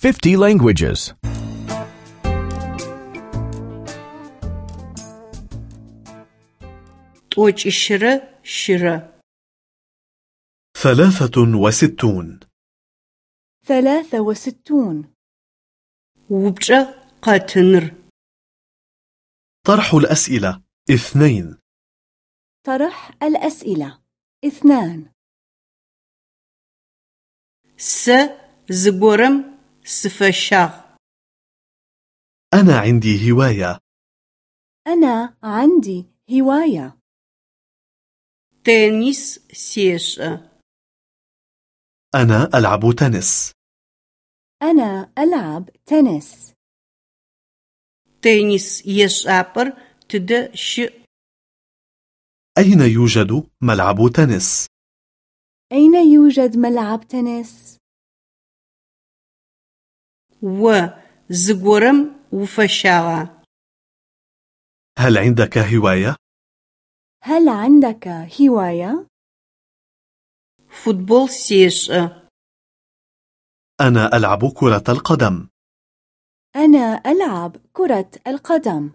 50 languages. Toch 23 shira. 63 63 وبجة qatnr. طرح الأسئلة اثنين طرح الأسئلة اثنان س زبورم سفشغ أنا عندي هواية. أنا عندي هواية. تنس سيش. أنا ألعب تنس. أنا ألعب تنس. تنس يش أبر تد ش. أين يوجد ملعب تنس؟ أين يوجد ملعب تنس؟ و زغورم وفشاوا هل عندك هواية؟ هل عندك هواية؟ فوتبول سيش أنا ألعب كرة القدم أنا ألعب كرة القدم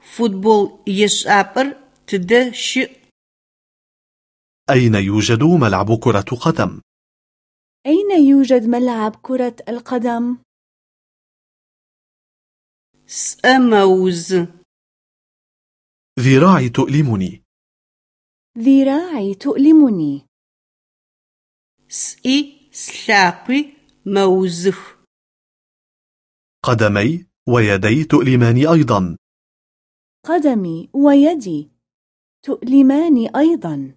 فوتبول يش أبر تدش أين يوجد ملعب كرة قدم؟ أين يوجد ملعب كرة القدم؟ سأموز. ذراعي تؤلمني. ذراعي تؤلمني. سئي سلاقي موزخ قدمي ويدي تؤلماني أيضا. قدمي ويدي تؤلماني أيضا.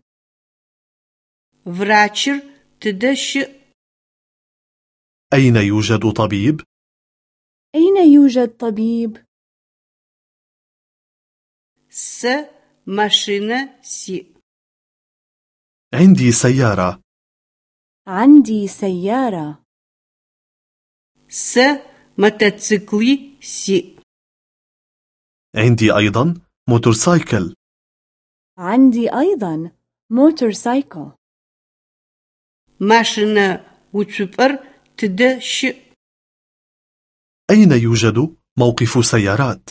فراتشر تدش أين يوجد طبيب؟ أين يوجد طبيب؟ س ماشينة سي عندي سيارة. عندي سيارة. س мотоцикли سي عندي أيضا موتورسايكل. عندي أيضا موتورسايكل. ماشينة учупар تدش أين يوجد موقف سيارات؟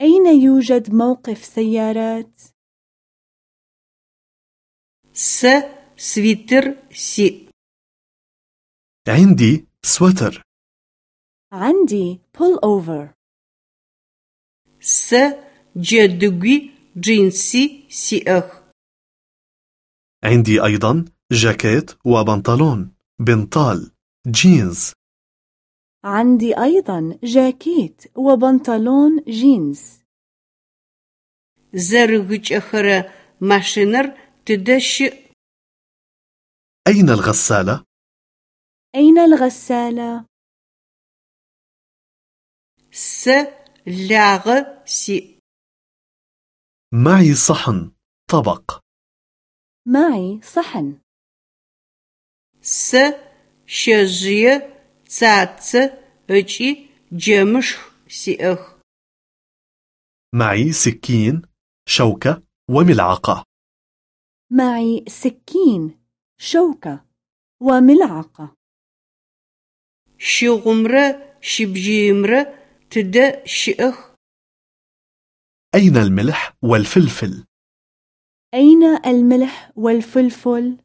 أين يوجد موقف سيارات؟ س سويتر سي عندي سويتر عندي بول اوفر س جدغي جينسي سي اخ عندي أيضا جاكيت وبنطلون بنطال. جينز عندي أيضا جاكيت وبنطلون جينز. زرغج أخرى ماشينر تدش أين الغسالة؟ أين الغسالة؟ س لاغ سي معي صحن طبق. معي صحن. س щэжъые, цацэ ыкӏи джэмышх сиӏэх. معي سكين شوكة وملعقة معي سكين شوكة وملعقة Щыгъумрэ шъибжьыимрэ тыдэ щыӏэх? أين الملح والفلفل؟ أين الملح والفلفل؟